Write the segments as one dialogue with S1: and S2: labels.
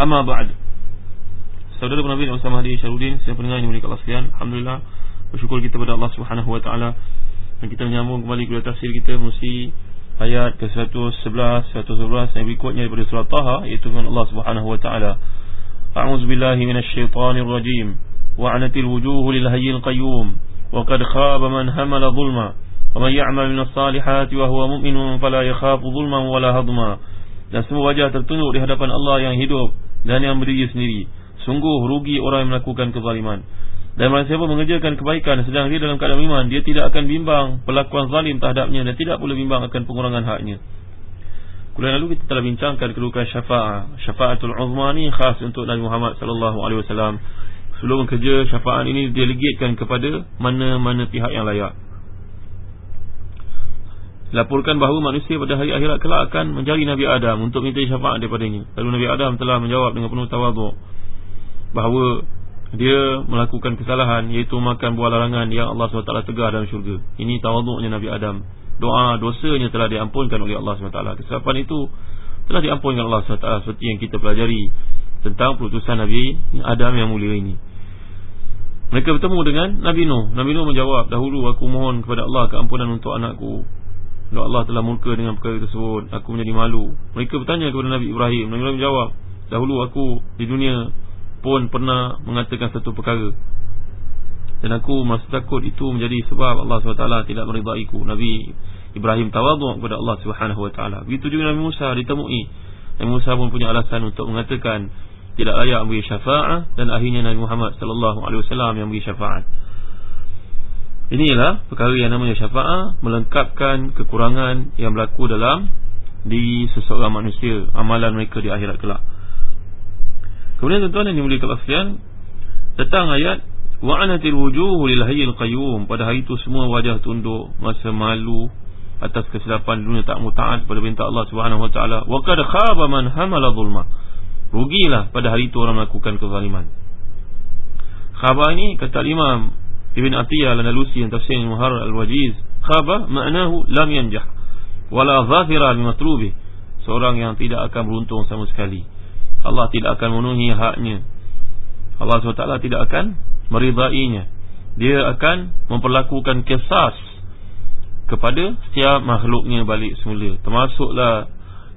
S1: Amma ba'd. Saudara Nabi Muhammad sallallahu alaihi wasallam, saya pendengar yang dimuliakan Allah sekalian, alhamdulillah bersyukur kita kepada Allah Subhanahu wa taala. Dan kita menyambung kembali kepada tafsir kita mesti ayat ke-111, 111 yang berikutnya daripada surah Taha iaitu dengan Allah Subhanahu wa taala. A'udzu billahi minasy syaithanir rajim. Wa'anatil wujuhu lil hayyil qayyum. Wa qad khaba man hamala dhulma. Faman ya'mal minas salihati wa huwa mu'minun fala yakhafu dhulman wala hadma. Dan semua wajah tertunduk di hadapan Allah yang hidup dan yang berdiri sendiri. Sungguh rugi orang yang melakukan kezaliman. Dan orang siapa mengerjakan kebaikan Sedang dia dalam keadaan iman Dia tidak akan bimbang Pelakuan zalim terhadapnya Dan tidak boleh bimbang akan pengurangan haknya. Kuliah lalu kita telah bincangkan Kedudukan syafa'ah Syafa'atul uzma ni khas untuk Nabi Muhammad SAW Sebelum kerja syafa'at ini Delegatkan kepada Mana-mana pihak yang layak Laporkan bahawa manusia pada hari akhirat kelak akan mencari Nabi Adam untuk minta syafaat daripadanya. Lalu Nabi Adam telah menjawab dengan penuh tawaduk bahawa dia melakukan kesalahan iaitu makan buah larangan yang Allah SWT tegar dalam syurga. Ini tawaduknya Nabi Adam. Doa dosanya telah diampunkan oleh Allah SWT. Kesilapan itu telah diampunkan Allah SWT seperti yang kita pelajari tentang perutusan Nabi Adam yang mulia ini. Mereka bertemu dengan Nabi Nuh. Nabi Nuh menjawab dahulu aku mohon kepada Allah keampunan untuk anakku dan Allah telah murka dengan perkara tersebut. Aku menjadi malu. Mereka bertanya kepada Nabi Ibrahim. Nabi Ibrahim menjawab dahulu aku di dunia pun pernah mengatakan satu perkara. Dan aku masih takut itu menjadi sebab Allah SWT tidak meridaiku Nabi Ibrahim tawaduk kepada Allah SWT begitu juga Nabi Musa ditemui. Nabi Musa pun punya alasan untuk mengatakan tidak layak memberi syafaat. Dan akhirnya Nabi Muhammad SAW yang memberi syafaat inilah perkara yang namanya syafaat melengkapkan kekurangan yang berlaku dalam di seseorang manusia amalan mereka di akhirat kelak. Kemudian tuan-tuan yang dimuliakan sekalian Datang ayat Wa'anatil wujuhu lil hayyil qayyum. Pada hari itu semua wajah tunduk Masa malu Atas kesilapan dunia tak muta'ad Pada perintah Allah subhanahu wa ta'ala. Wa qad khaba man hamala zulma. Rugilah pada hari itu orang melakukan kezaliman. Khaba ini kata Imam Ibn Atiyah Al-Nalusi yang tafsir Muhar Al-Wajiz Khaba maknahu lam yanjah Wala zafira al-matrubi Seorang yang tidak akan beruntung sama sekali. Allah tidak akan memenuhi haknya. Allah SWT tidak akan meridainya. Dia akan memperlakukan kisas Kepada setiap makhluknya balik semula. Termasuklah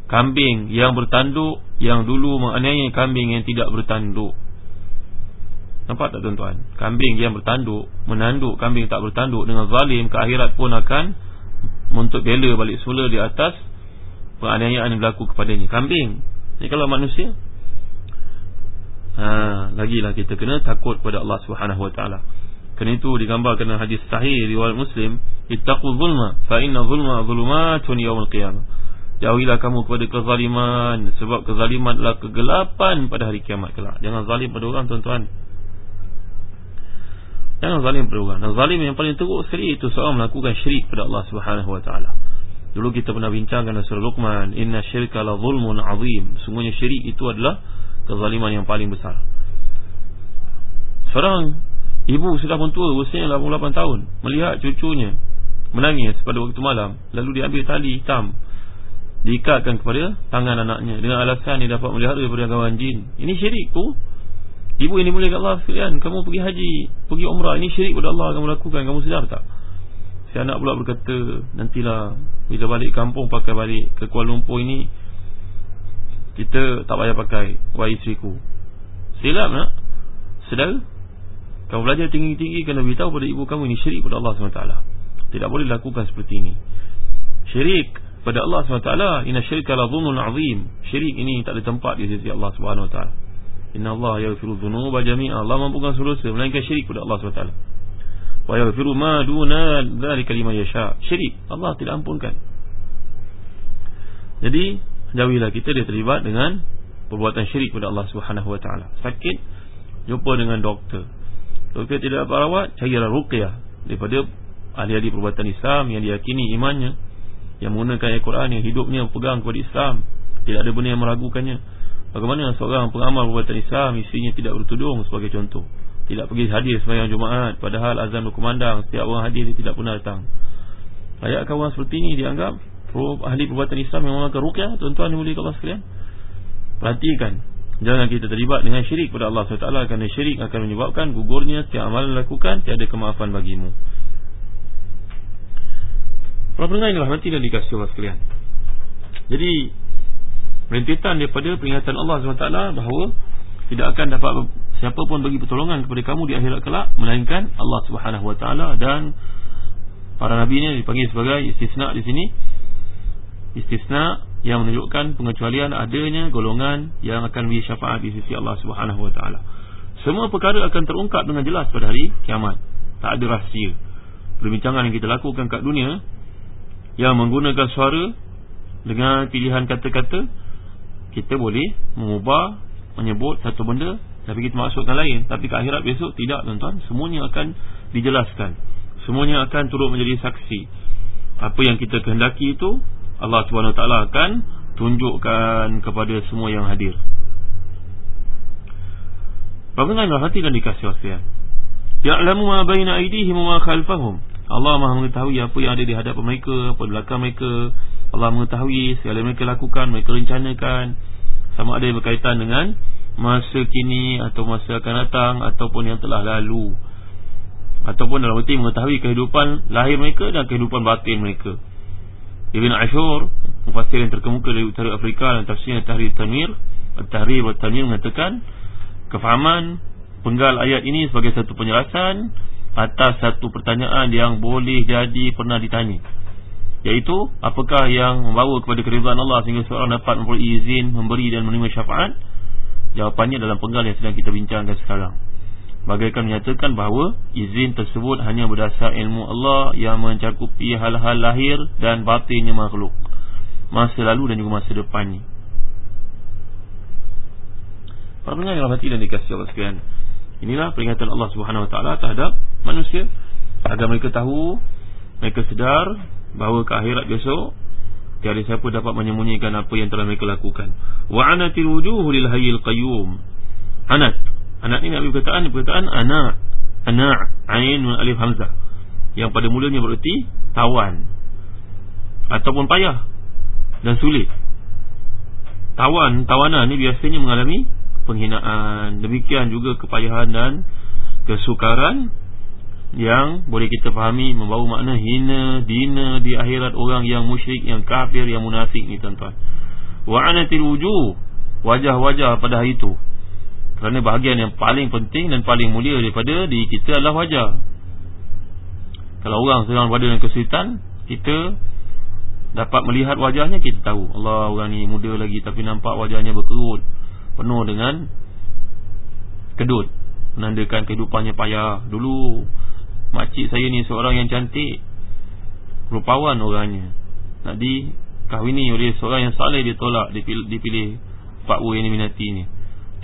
S1: kambing yang bertanduk Yang dulu menganiaya kambing yang tidak bertanduk Nampak tak tuan-tuan? Kambing yang bertanduk Menanduk kambing tak bertanduk Dengan zalim ke akhirat pun akan Untuk bela balik semula di atas Penganiayaan yang berlaku kepadanya Kambing Jadi kalau manusia ha, Lagilah kita kena takut kepada Allah Subhanahu Wa Taala. Kerana itu digambarkan dalam hadis sahih riwayat Muslim, ittaqu zulma fa inna zulma zulumatun yaumil qiyamah. Jauhilah kamu kepada kezaliman sebab kezaliman adalah kegelapan pada hari kiamat kelak. Jangan zalim pada orang tuan-tuan. Jangan zalim pada orang. Dan zalim yang paling teruk sekali itu seorang melakukan syirik pada Allah Subhanahu Wa Taala. Dulu kita pernah bincangkan dalam surah Luqman, inna syirka la zulmun azim. Sungguhnya syirik itu adalah kezaliman yang paling besar Seorang ibu sudah pun tua Usianya 88 tahun Melihat cucunya menangis pada waktu malam Lalu diambil tali hitam Diikatkan kepada tangan anaknya Dengan alasan dia dapat melihat daripada kawan jin Ini syirik tu Ibu yang dimulai Allah sekalian Kamu pergi haji Pergi umrah Ini syirik pada Allah kamu lakukan Kamu sedar tak? Si anak pula berkata Nantilah Bila balik kampung pakai balik Ke Kuala Lumpur ini Kita tak payah pakai Wahai isteriku Silap nak? Sedara Kamu belajar tinggi-tinggi Kena beritahu pada ibu kamu Ini syirik pada Allah SWT. Tidak boleh lakukan seperti ini. Syirik pada Allah SWT Inna syirika la dhunul azim. Syirik ini tak ada tempat di sisi Allah SWT Inna Allah yaghfiru dhunuba jami'a Allah mampukan seluruh Melainkan syirik pada Allah SWT Wa yaghfiru ma duna dhalika lima yasha. Syirik Allah tidak ampunkan. Jadi Jauhilah kita dia terlibat dengan Perbuatan syirik pada Allah SWT Sakit Jumpa dengan doktor. Doktor tidak dapat rawat Carilah ruqyah Daripada ahli-ahli perbuatan Islam Yang diyakini imannya yang menggunakan ayat Quran yang hidupnya pegang kepada Islam. Tidak ada benda yang meragukannya bagaimana seorang pengamal perbuatan Islam isinya tidak bertudung sebagai contoh? Tidak pergi hadir sembahyang Jumaat padahal azan berkumandang setiap orang hadir dia tidak pernah datang. Layakkah orang seperti ini dianggap ahli perbuatan Islam yang menggunakan rukyah tuan-tuan yang mulia Allah sekalian? Perhatikan jangan kita terlibat dengan syirik pada Allah SWT kerana syirik akan menyebabkan gugurnya setiap amalan lakukan tiada kemaafan bagimu. Pendengar inilah nanti dan dikasih Allah sekalian. Jadi Rentetan daripada peringatan Allah SWT Bahawa Tidak akan dapat Siapa pun bagi pertolongan kepada kamu di akhirat kelak Melainkan Allah SWT Dan Para Nabi ini dipanggil sebagai istisna di sini Istisna yang menunjukkan pengecualian adanya golongan yang akan beri syafaat di sisi Allah Subhanahu Wa Taala. Semua perkara akan terungkap dengan jelas pada hari kiamat. Tak ada rahsia. Perbincangan yang kita lakukan kat dunia yang menggunakan suara dengan pilihan kata-kata kita boleh mengubah menyebut satu benda tapi kita masukkan lain. Tapi ke akhirat besok tidak tuan-tuan. Semuanya akan dijelaskan. Semuanya akan turut menjadi saksi. Apa yang kita kehendaki itu Allah SWT akan tunjukkan kepada semua yang hadir. Bagaimana hati dan dikasih wasiat Ya'lamu ma baina aydihim wa khalfahum. Allah maha mengetahui apa yang ada di hadapan mereka Apa di belakang mereka Allah mengetahui segala mereka lakukan Mereka rencanakan. Sama ada yang berkaitan dengan Masa kini atau masa akan datang Ataupun yang telah lalu. Ataupun dalam arti mengetahui kehidupan Lahir mereka dan kehidupan batin mereka. Ibn Ashur Mufasir yang terkemuka dari utara Afrika Dan tafsirnya Tahrir Tanwir Tahrir Tanwir mengatakan Kefahaman Penggal ayat ini sebagai satu penjelasan atas satu pertanyaan yang boleh jadi pernah ditanya Iaitu apakah yang membawa kepada keridhaan Allah sehingga seorang dapat memperoleh izin memberi dan menerima syafaat? Jawapannya dalam penggal yang sedang kita bincangkan sekarang. Bagaikan menyatakan bahawa izin tersebut hanya berdasar ilmu Allah yang mencakupi hal-hal lahir dan batinnya makhluk. Masa lalu dan juga masa depannya Para pendengar yang rahmati dan dikasih Allah sekalian Inilah peringatan Allah Subhanahu Wa Taala terhadap manusia agar mereka tahu, mereka sedar bahawa ke akhirat besok tiada siapa dapat menyembunyikan apa yang telah mereka lakukan. Wa anatil wujuh lil hayyil qayyum. Anat. Anat ini Nabi perkataan perkataan ana. Ana ain min alif hamzah. Yang pada mulanya bererti tawan ataupun payah dan sulit. Tawan, tawanan ni biasanya mengalami penghinaan demikian juga kepayahan dan kesukaran yang boleh kita fahami membawa makna hina dina di akhirat orang yang musyrik yang kafir yang munafik ni tuan-tuan. Wa anatil wujuh wajah-wajah pada hari itu. Kerana bahagian yang paling penting dan paling mulia daripada diri kita adalah wajah. Kalau orang sedang berada dalam kesulitan kita dapat melihat wajahnya kita tahu Allah orang ni muda lagi tapi nampak wajahnya berkerut penuh dengan kedut menandakan kehidupannya payah. Dulu makcik saya ni seorang yang cantik. Rupawan orangnya. Nak dikahwini oleh seorang yang saleh dia tolak dipilih, dipilih Pak Wu yang diminati ni.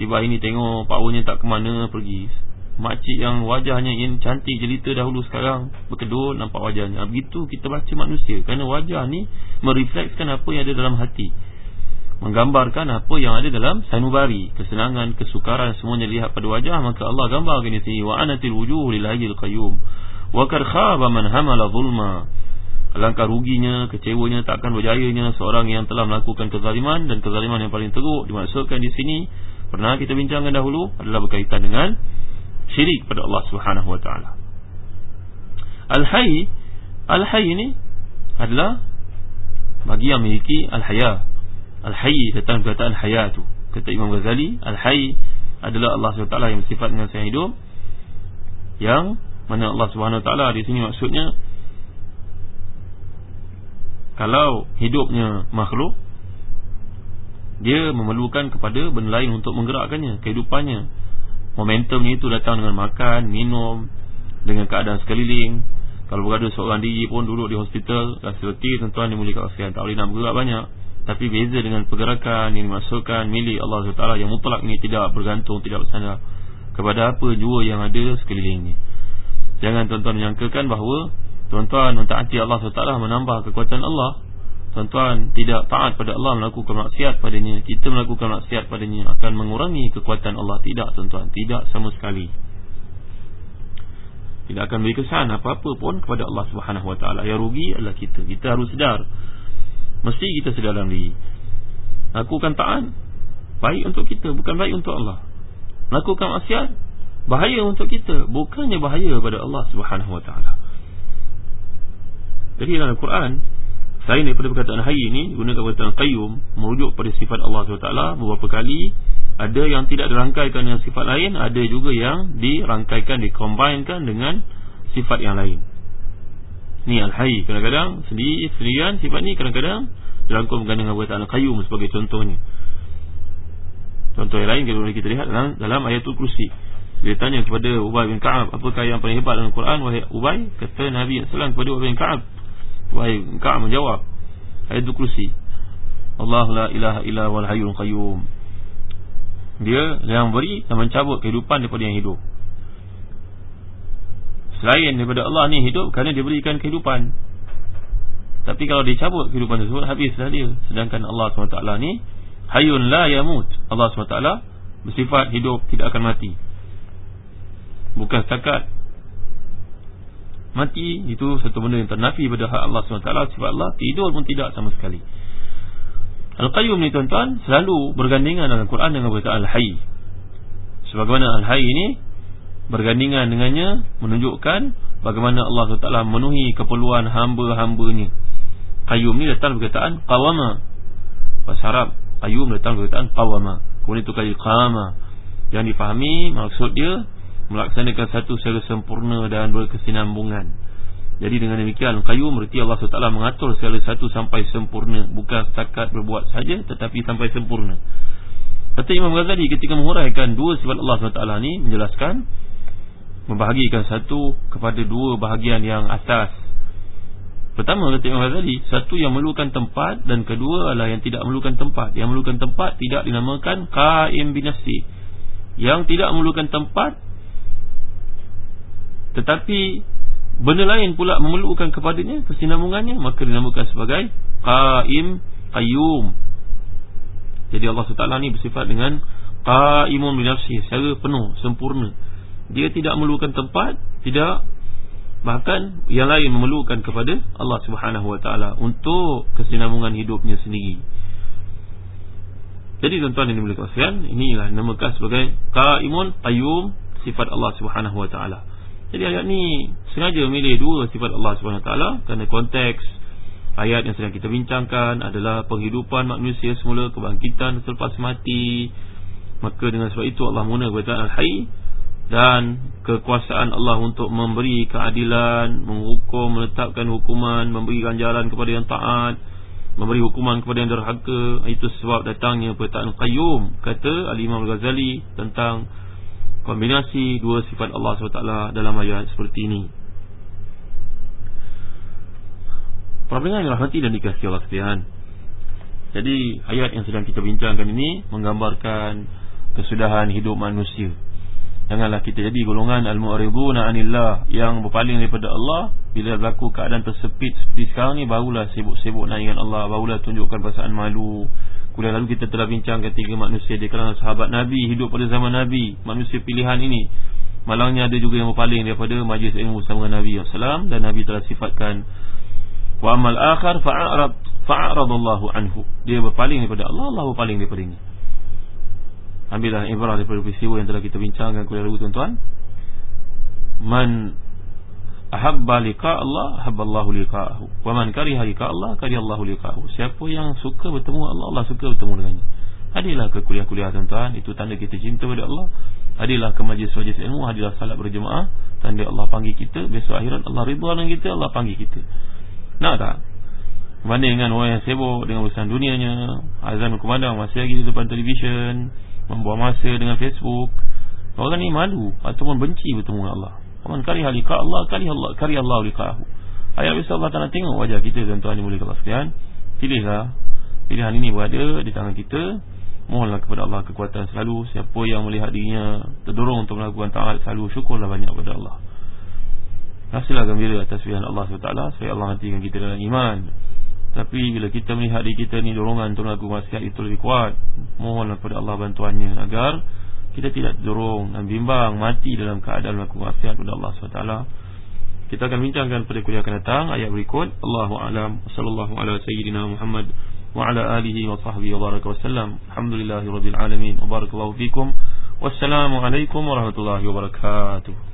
S1: Tiba ini tengok Pak Wu ni tak ke mana pergi. Makcik yang wajahnya yang cantik jelita dahulu sekarang berkedut nampak wajahnya. Begitu kita baca manusia kerana wajah ni mereflekskan apa yang ada dalam hati. Menggambarkan apa yang ada dalam sanubari. Kesenangan kesukaran semuanya lihat pada wajah maka Allah gambarkan di sini wa anatil wujuh lillahil qayyum wa kar khaba man hamala zulma. Alangkah ruginya kecewanya takkan berjayanya seorang yang telah melakukan kezaliman dan kezaliman yang paling teruk dimaksudkan di sini. Pernah kita bincangkan dahulu adalah berkaitan dengan syirik pada Allah Subhanahu wa taala. Al hayy al hayy ini adalah bagi yang memiliki al hayah Al-Hayy datang perkataan hayatu Kata Imam Ghazali Al-Hayy adalah Allah SWT yang bersifat dengan saya hidup Yang mana Allah SWT di sini maksudnya Kalau hidupnya makhluk Dia memerlukan kepada benda lain untuk menggerakkannya Kehidupannya. Momentumnya itu datang dengan makan, minum Dengan keadaan sekeliling. Kalau berada seorang diri pun duduk di hospital Rasa letih tuan-tuan dimulikan kasihan Tak boleh nak bergerak banyak. Tapi beza dengan pergerakan yang dimasukkan milik Allah SWT yang mutlak ini tidak bergantung, tidak bersandar kepada apa jua yang ada sekelilingnya. Jangan tuan-tuan menyangkakan bahawa tuan-tuan mentaati Allah SWT menambah kekuatan Allah. Tuan-tuan tidak taat pada Allah melakukan maksiat padanya. Kita melakukan maksiat padanya akan mengurangi kekuatan Allah. Tidak tuan-tuan, tidak sama sekali. Tidak akan beri kesan apa-apa pun kepada Allah SWT. Yang rugi adalah kita. Kita harus sedar Mesti kita sedar dalam diri Lakukan taat Baik untuk kita Bukan baik untuk Allah Lakukan maksiat Bahaya untuk kita. Bukannya bahaya kepada Allah Subhanahu Wa Taala. Jadi dalam Al-Quran Selain daripada perkataan hayy ini Gunakan perkataan qayyum Merujuk pada sifat Allah SWT Beberapa kali Ada yang tidak dirangkaikan dengan sifat lain Ada juga yang dirangkaikan Dikombainkan dengan sifat yang lain. Ni Al-Hayy Kadang-kadang sendiri, sendirian sifat ni Kadang-kadang dirangkumkan dengan perkataan Al-Qayyum sebagai contohnya. Contoh yang lain kalau kita lihat dalam, dalam ayatul kursi Dia tanya kepada Ubay bin Ka'ab Apakah yang paling hebat dalam Al-Quran Wahai Ubay Kata Nabi SAW kepada Ubay bin Ka'ab. Ubay bin Ka'ab menjawab Ayatul kursi Allah la ilaha illa wal hayyul qayyum. Dia yang beri dan mencabut kehidupan daripada yang hidup. Selain daripada Allah ni hidup Kerana dia berikan kehidupan. Tapi kalau dia cabut kehidupan tersebut Habislah dia. Sedangkan Allah SWT ni Hayun la yamut. Allah SWT Bersifat hidup tidak akan mati Bukan setakat. Mati Itu satu benda yang ternafi pada hak Allah SWT Sifat Allah Tidur pun tidak sama sekali. Al-Qayyum ni tuan-tuan Selalu bergandingan dalam Quran Dengan berkata Al-Hayy Sebagaimana Al-Hayy ni bergandingan dengannya menunjukkan bagaimana Allah SWT memenuhi keperluan hamba-hambanya. Qayyum ni datang perkataan qawama. Bahasa Arab qayyum datang perkataan qawama. Kemudian itu kali qama. Yang difahami maksud dia melaksanakan satu secara sempurna dan berkesinambungan jadi dengan demikian qayyum berarti Allah SWT mengatur segala satu sampai sempurna bukan setakat berbuat saja tetapi sampai sempurna kata Imam Ghazali ketika menguraikan dua sifat Allah SWT ni menjelaskan membahagikan satu kepada dua bahagian yang asas. Pertama kata Imam Ghazali, satu yang memerlukan tempat dan kedua adalah yang tidak memerlukan tempat. Yang memerlukan tempat tidak dinamakan qaim binafsi. Yang tidak memerlukan tempat tetapi benda lain pula memerlukan kepadanya kesinambungannya maka dinamakan sebagai qaim qayyum. Jadi Allah SWT ni bersifat dengan qaimun binafsi secara penuh, sempurna. Dia tidak memerlukan tempat tidak bahkan yang lain memerlukan kepada Allah Subhanahu untuk kesinambungan hidupnya sendiri. Jadi tuan-tuan yang dimiliki kasihan inilah namakan sebagai qaimun qayyum sifat Allah Subhanahu Wa Taala jadi ayat ni sengaja memilih dua sifat Allah Taala kerana konteks ayat yang sedang kita bincangkan adalah penghidupan manusia semula kebangkitan selepas mati maka dengan sebab itu Allah menggunakan perkataan al-hayy dan kekuasaan Allah untuk memberi keadilan, menghukum, menetapkan hukuman, memberi ganjaran kepada yang taat, memberi hukuman kepada yang derhaka. Itu sebab datangnya perkataan qayyum kata Al-Imam Al-Ghazali tentang kombinasi dua sifat Allah SWT dalam ayat seperti ini. Perhatikan yang rahmati dan dikasih Allah sekalian. Jadi ayat yang sedang kita bincangkan ini menggambarkan kesudahan hidup manusia. Janganlah kita jadi golongan al-mu'riduna anillah yang berpaling daripada Allah bila berlaku keadaan tersepit seperti sekarang ni barulah sibuk-sibuk nak ingat Allah, barulah tunjukkan perasaan malu. Kemudian lalu kita telah bincangkan tiga manusia di kalangan sahabat Nabi hidup pada zaman Nabi, manusia pilihan ini. Malangnya ada juga yang berpaling daripada majlis ilmu bersama Nabi sallallahu dan Nabi telah sifatkan wa amal akhar fa'arad fa'aradallahu anhu. Dia berpaling daripada Allah, Allah berpaling daripadanya. Ambillah ibrah daripada peristiwa yang telah kita bincangkan kepada tuan-tuan Man ahabba liqa Allah ahabba Allah liqa'ahu. Wa man kariha liqa Allah kariha Allah liqa'ahu. Siapa yang suka bertemu Allah Allah suka bertemu dengannya. Hadilah ke kuliah-kuliah tuan-tuan. Itu tanda kita cinta pada Allah. Hadilah ke majlis-majlis ilmu hadilah salat berjemaah. Tanda Allah panggil kita besok akhirat Allah ridha dengan kita Allah panggil kita. Nak tak? Mana dengan orang yang sibuk dengan urusan dunianya Azan berkumandang masih lagi di depan televisyen Membuang masa dengan Facebook. Orang ni malu Ataupun benci bertemu dengan Allah Man kari halika Allah Kari Allah Kari Allah likahu. Ayat bisa Allah tak tengok wajah kita Tuan-tuan yang kalau sekalian. Pilihlah Pilihan ini berada di tangan kita. Mohonlah kepada Allah kekuatan selalu. Siapa yang melihat dirinya Terdorong untuk melakukan ta'at selalu Syukurlah banyak kepada Allah. Rasilah gembira atas pilihan Allah SWT Supaya Allah nantikan kita dalam iman. Tapi bila kita melihat di kita ni dorongan untuk melakukan maksiat itu lebih kuat. Mohonlah kepada Allah bantuannya Agar kita tidak dorong dan bimbang Mati dalam keadaan melakukan maksiat kepada Allah SWT Kita akan bincangkan pada kuliah akan datang Ayat berikut. Allahu'alam Sallallahu ala sayyidina Muhammad Wa ala alihi wa sahbihi wa baraka wa sallam. Alhamdulillahi rabbil alamin. Wa barakallahu fikum. Wassalamualaikum warahmatullahi wabarakatuh